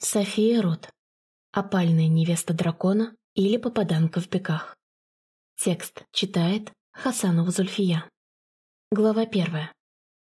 София Рот. Опальная невеста дракона или попаданка в бегах. Текст читает Хасанова Зульфия. Глава первая.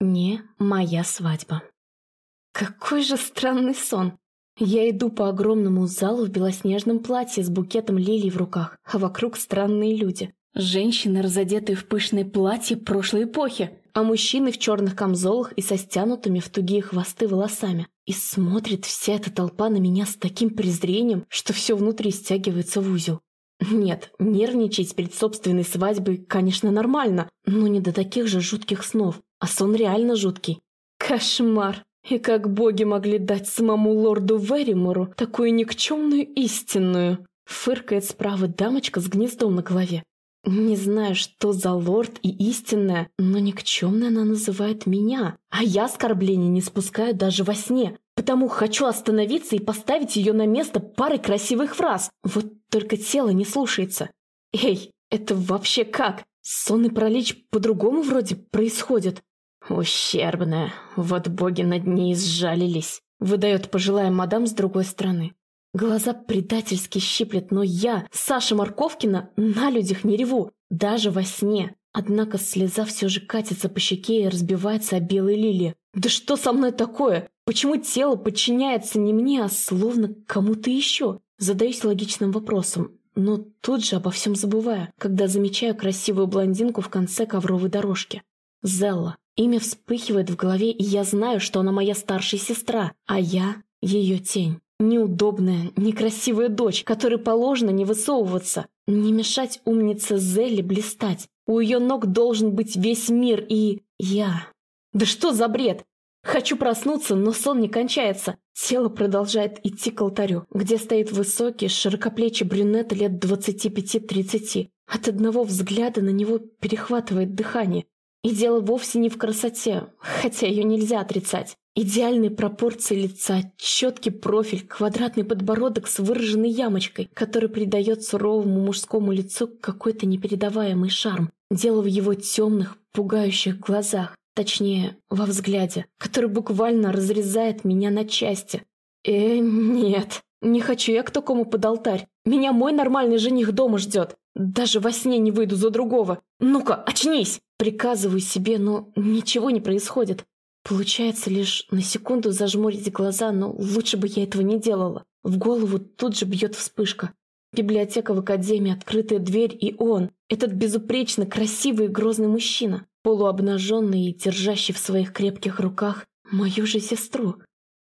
Не моя свадьба. Какой же странный сон. Я иду по огромному залу в белоснежном платье с букетом лилий в руках, а вокруг странные люди. Женщины, разодетые в пышные платья прошлой эпохи, а мужчины в черных камзолах и со стянутыми в тугие хвосты волосами. И смотрит вся эта толпа на меня с таким презрением, что все внутри стягивается в узел. Нет, нервничать перед собственной свадьбой, конечно, нормально, но не до таких же жутких снов. А сон реально жуткий. Кошмар! И как боги могли дать самому лорду Веримору такую никчемную истинную? Фыркает справа дамочка с гнездом на голове. Не знаю, что за лорд и истинная, но никчемная она называет меня. А я оскорбления не спускаю даже во сне. Потому хочу остановиться и поставить ее на место парой красивых фраз. Вот только тело не слушается. Эй, это вообще как? Сон и пролич по-другому вроде происходит. Ущербная. Вот боги над ней сжалились. Выдает пожилая мадам с другой стороны. Глаза предательски щиплет, но я, Саша Марковкина, на людях не реву, даже во сне. Однако слеза все же катится по щеке и разбивается о белые лилии. Да что со мной такое? Почему тело подчиняется не мне, а словно кому-то еще? Задаюсь логичным вопросом, но тут же обо всем забываю, когда замечаю красивую блондинку в конце ковровой дорожки. Зелла. Имя вспыхивает в голове, и я знаю, что она моя старшая сестра, а я ее тень. Неудобная, некрасивая дочь, которой положено не высовываться, не мешать умнице Зелли блистать. У ее ног должен быть весь мир и... я. Да что за бред? Хочу проснуться, но сон не кончается. Тело продолжает идти к алтарю, где стоит высокий, широкоплечий брюнет лет 25-30. От одного взгляда на него перехватывает дыхание. И дело вовсе не в красоте, хотя ее нельзя отрицать. Идеальные пропорции лица, четкий профиль, квадратный подбородок с выраженной ямочкой, который придает суровому мужскому лицу какой-то непередаваемый шарм. Дело в его темных, пугающих глазах, точнее, во взгляде, который буквально разрезает меня на части. Э, нет, не хочу я к такому под алтарь. Меня мой нормальный жених дома ждет. Даже во сне не выйду за другого. Ну-ка, очнись! Приказываю себе, но ничего не происходит. Получается лишь на секунду зажмурить глаза, но лучше бы я этого не делала. В голову тут же бьет вспышка. Библиотека в академии, открытая дверь, и он, этот безупречно красивый и грозный мужчина, полуобнаженный и держащий в своих крепких руках мою же сестру.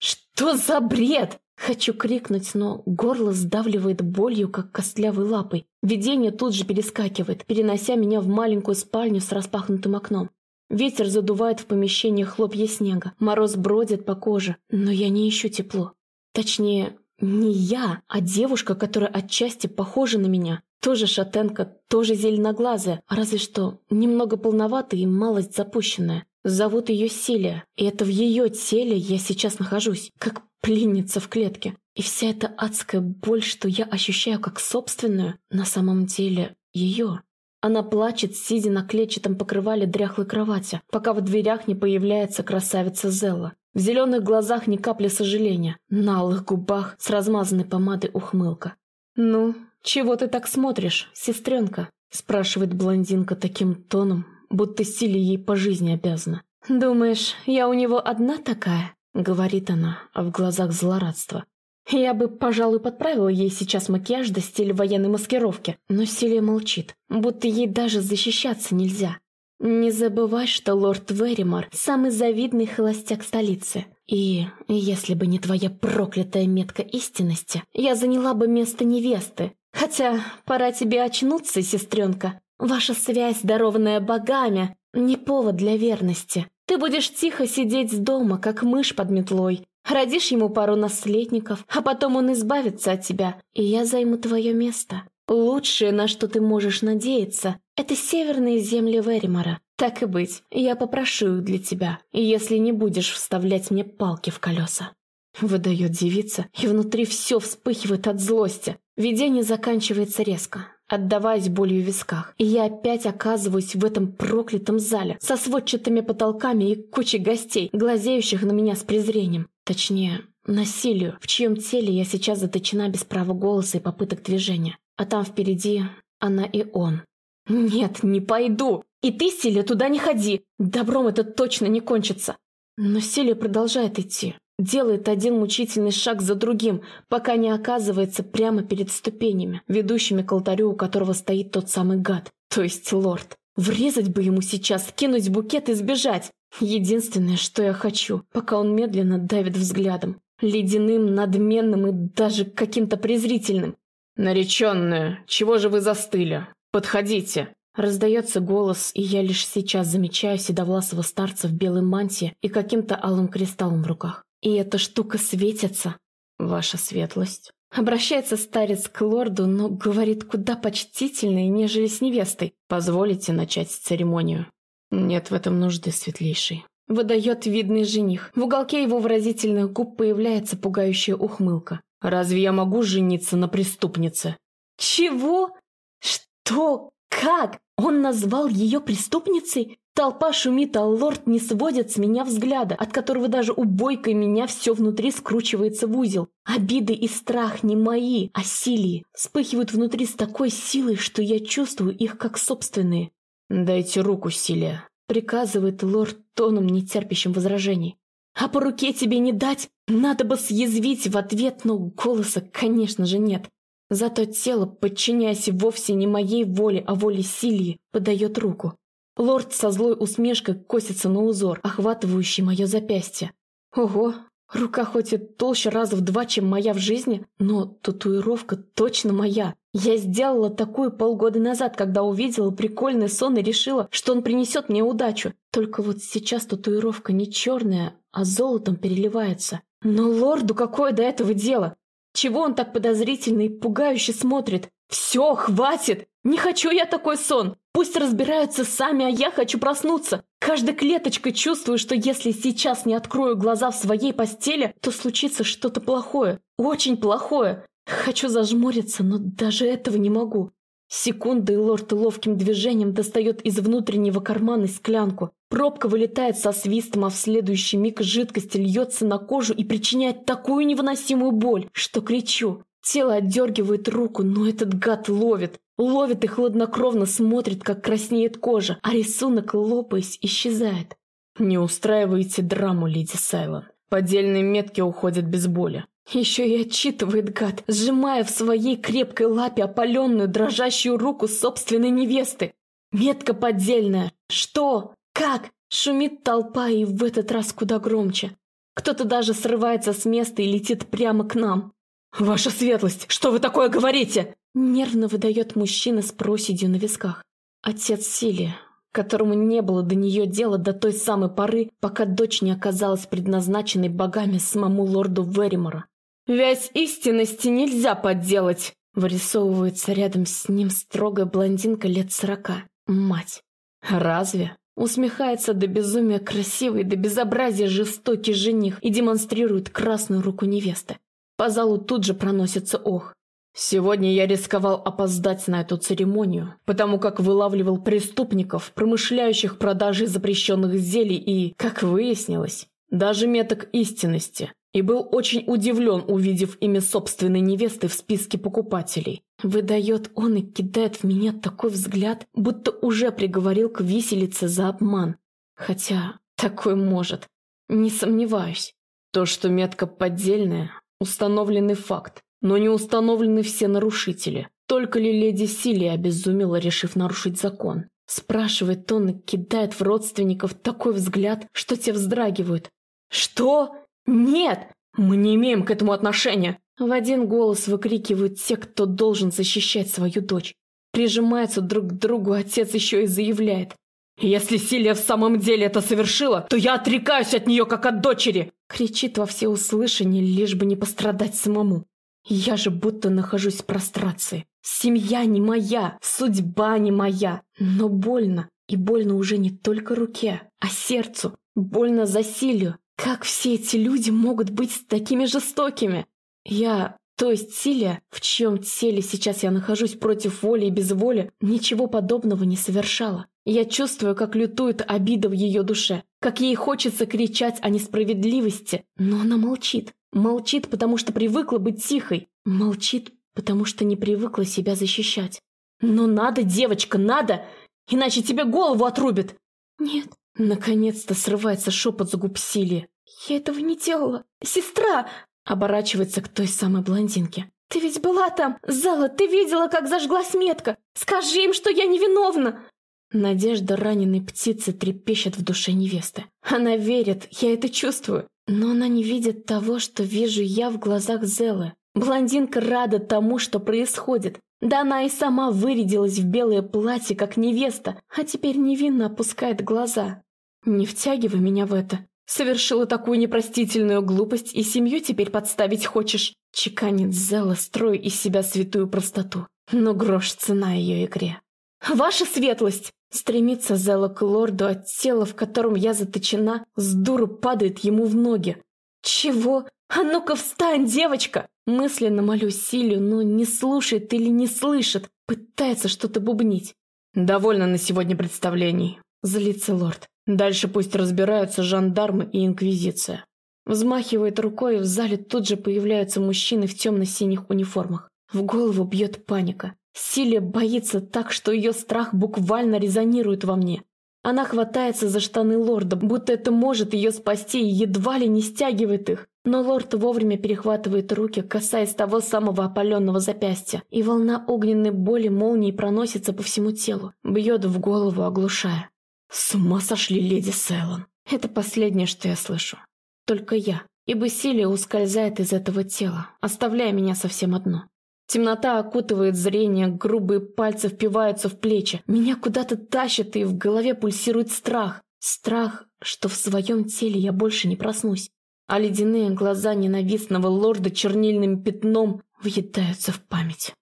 Что за бред? Хочу крикнуть, но горло сдавливает болью, как костлявой лапой. Видение тут же перескакивает, перенося меня в маленькую спальню с распахнутым окном. Ветер задувает в помещении хлопья снега. Мороз бродит по коже, но я не ищу тепло. Точнее, не я, а девушка, которая отчасти похожа на меня. Тоже шатенка, тоже зеленоглазая, разве что немного полноватая и малость запущенная. Зовут ее Силия, и это в ее теле я сейчас нахожусь, как пленница в клетке. И вся эта адская боль, что я ощущаю как собственную, на самом деле ее. Она плачет, сидя на клетчатом покрывале дряхлой кровати, пока в дверях не появляется красавица Зелла. В зеленых глазах ни капли сожаления, на алых губах с размазанной помадой ухмылка. «Ну, чего ты так смотришь, сестренка?» спрашивает блондинка таким тоном, будто силе ей по жизни обязана. «Думаешь, я у него одна такая?» Говорит она, а в глазах злорадство. Я бы, пожалуй, подправила ей сейчас макияж до стиля военной маскировки, но Силия молчит, будто ей даже защищаться нельзя. Не забывай, что лорд Веримор – самый завидный холостяк столицы. И если бы не твоя проклятая метка истинности, я заняла бы место невесты. Хотя пора тебе очнуться, сестренка. Ваша связь, дарованная богами, не повод для верности. Ты будешь тихо сидеть дома, как мышь под метлой, Родишь ему пару наследников, а потом он избавится от тебя, и я займу твое место. Лучшее, на что ты можешь надеяться, это северные земли Веримора. Так и быть, я попрошу их для тебя, если не будешь вставлять мне палки в колеса. Выдает девица, и внутри все вспыхивает от злости. Видение заканчивается резко, отдаваясь болью в висках. И я опять оказываюсь в этом проклятом зале со сводчатыми потолками и кучей гостей, глазеющих на меня с презрением. Точнее, насилию, в чьем теле я сейчас заточена без права голоса и попыток движения. А там впереди она и он. «Нет, не пойду! И ты, Силия, туда не ходи! Добром это точно не кончится!» Но Силия продолжает идти. Делает один мучительный шаг за другим, пока не оказывается прямо перед ступенями, ведущими к алтарю, у которого стоит тот самый гад, то есть лорд. Врезать бы ему сейчас, кинуть букет и сбежать. Единственное, что я хочу, пока он медленно давит взглядом. Ледяным, надменным и даже каким-то презрительным. «Нареченная, чего же вы застыли? Подходите!» Раздается голос, и я лишь сейчас замечаю седовласого старца в белой мантии и каким-то алым кристаллом в руках. И эта штука светится. Ваша светлость. Обращается старец к лорду, но говорит куда почтительнее, нежели с невестой. Позволите начать церемонию? Нет в этом нужды, светлейший. Выдает видный жених. В уголке его выразительных губ появляется пугающая ухмылка. «Разве я могу жениться на преступнице?» «Чего? Что? Как? Он назвал ее преступницей? Толпа шумит, а лорд не сводит с меня взгляда, от которого даже у бойкой меня все внутри скручивается в узел. Обиды и страх не мои, а Силии. Вспыхивают внутри с такой силой, что я чувствую их как собственные. «Дайте руку, Силия», — приказывает лорд тоном, не терпящим возражений. «А по руке тебе не дать? Надо бы съязвить в ответ, но голоса, конечно же, нет. Зато тело, подчиняясь вовсе не моей воле, а воле Силии, подает руку. Лорд со злой усмешкой косится на узор, охватывающий мое запястье. Ого, рука хоть и толще раза в два, чем моя в жизни, но татуировка точно моя. Я сделала такую полгода назад, когда увидела прикольный сон и решила, что он принесет мне удачу. Только вот сейчас татуировка не черная, а золотом переливается. Но лорду какое до этого дело? Чего он так подозрительно и пугающе смотрит? Все, хватит! Не хочу я такой сон! Пусть разбираются сами, а я хочу проснуться. Каждой клеточкой чувствую, что если сейчас не открою глаза в своей постели, то случится что-то плохое. Очень плохое. Хочу зажмуриться, но даже этого не могу. Секунды, и лорд ловким движением достает из внутреннего кармана склянку. Пробка вылетает со свистом, а в следующий миг жидкость льется на кожу и причиняет такую невыносимую боль, что кричу. Тело отдергивает руку, но этот гад ловит. Ловит и хладнокровно смотрит, как краснеет кожа, а рисунок, лопаясь, исчезает. Не устраивайте драму, леди Сайлон. Поддельные метки уходят без боли. Еще и отчитывает гад, сжимая в своей крепкой лапе опаленную, дрожащую руку собственной невесты. Метка поддельная. Что? Как? Шумит толпа и в этот раз куда громче. Кто-то даже срывается с места и летит прямо к нам. «Ваша светлость, что вы такое говорите?» Нервно выдает мужчина с проседью на висках. Отец Силия, которому не было до нее дела до той самой поры, пока дочь не оказалась предназначенной богами самому лорду Веримора. «Вязь истинности нельзя подделать!» Вырисовывается рядом с ним строгая блондинка лет сорока. Мать. «Разве?» Усмехается до безумия красивый, до безобразия жестокий жених и демонстрирует красную руку невесты. По залу тут же проносится ох. Сегодня я рисковал опоздать на эту церемонию, потому как вылавливал преступников, промышляющих продажей запрещенных зелий и, как выяснилось, даже меток истинности, и был очень удивлен, увидев имя собственной невесты в списке покупателей. Выдает он и кидает в меня такой взгляд, будто уже приговорил к виселице за обман. Хотя такой может. Не сомневаюсь. То, что метка поддельная, установленный факт. Но не установлены все нарушители. Только ли леди Силия обезумела, решив нарушить закон? Спрашивает он и кидает в родственников такой взгляд, что те вздрагивают. «Что? Нет! Мы не имеем к этому отношения!» В один голос выкрикивают те, кто должен защищать свою дочь. Прижимаются друг к другу, отец еще и заявляет. «Если Силия в самом деле это совершила, то я отрекаюсь от нее, как от дочери!» Кричит во всеуслышание, лишь бы не пострадать самому. Я же будто нахожусь в прострации. Семья не моя, судьба не моя. Но больно. И больно уже не только руке, а сердцу. Больно за Силию. Как все эти люди могут быть такими жестокими? Я, то есть Силия, в чьем теле сейчас я нахожусь против воли и без воли, ничего подобного не совершала. Я чувствую, как лютует обида в ее душе, как ей хочется кричать о несправедливости, но она молчит. Молчит, потому что привыкла быть тихой. Молчит, потому что не привыкла себя защищать. «Но надо, девочка, надо! Иначе тебе голову отрубят!» «Нет». Наконец-то срывается шепот с губ Силии. «Я этого не делала! Сестра!» Оборачивается к той самой блондинке. «Ты ведь была там! Зала, ты видела, как зажглась метка! Скажи им, что я невиновна!» Надежда раненой птицы трепещет в душе невесты. Она верит, я это чувствую. Но она не видит того, что вижу я в глазах Зелы. Блондинка рада тому, что происходит. Да она и сама вырядилась в белое платье, как невеста, а теперь невинно опускает глаза. Не втягивай меня в это. Совершила такую непростительную глупость и семью теперь подставить хочешь. Чеканит Зела, строя из себя святую простоту. Но грош цена ее игре. «Ваша светлость!» Стремится Зела к лорду от тела, в котором я заточена, с дуру падает ему в ноги. «Чего? А ну-ка встань, девочка!» Мысленно молю Силю, но не слушает или не слышит, пытается что-то бубнить. «Довольно на сегодня представлений», — злится лорд. «Дальше пусть разбираются жандармы и инквизиция». Взмахивает рукой, и в зале тут же появляются мужчины в темно-синих униформах. В голову бьет паника. Силия боится так, что ее страх буквально резонирует во мне. Она хватается за штаны лорда, будто это может ее спасти и едва ли не стягивает их. Но лорд вовремя перехватывает руки, касаясь того самого опаленного запястья, и волна огненной боли молнией проносится по всему телу, бьет в голову, оглушая. С ума сошли, леди Селлан. Это последнее, что я слышу. Только я, ибо Силия ускользает из этого тела, оставляя меня совсем одну. Темнота окутывает зрение, грубые пальцы впиваются в плечи. Меня куда-то тащит, и в голове пульсирует страх. Страх, что в своем теле я больше не проснусь. А ледяные глаза ненавистного лорда чернильным пятном въедаются в память.